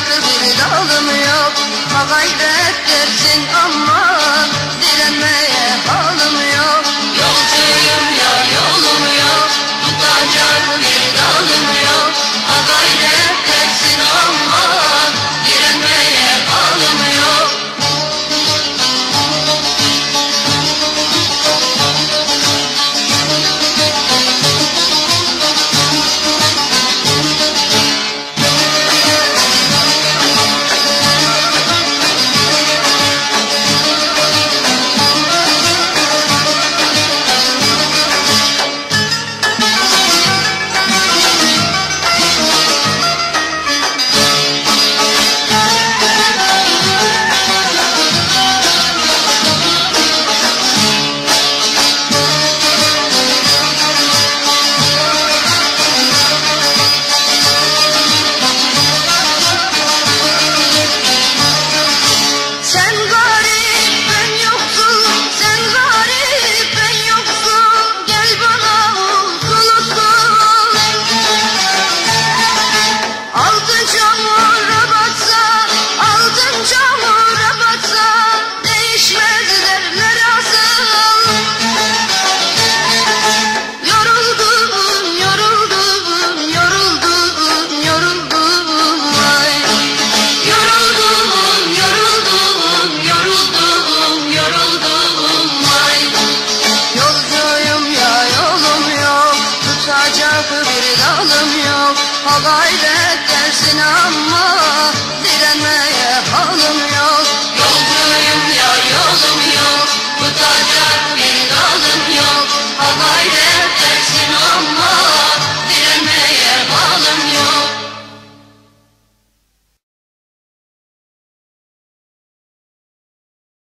Tatlı bir dalım yok. Ha gayret dersin ama Direnmeye halim yok malım yok Ha gayret dersin ama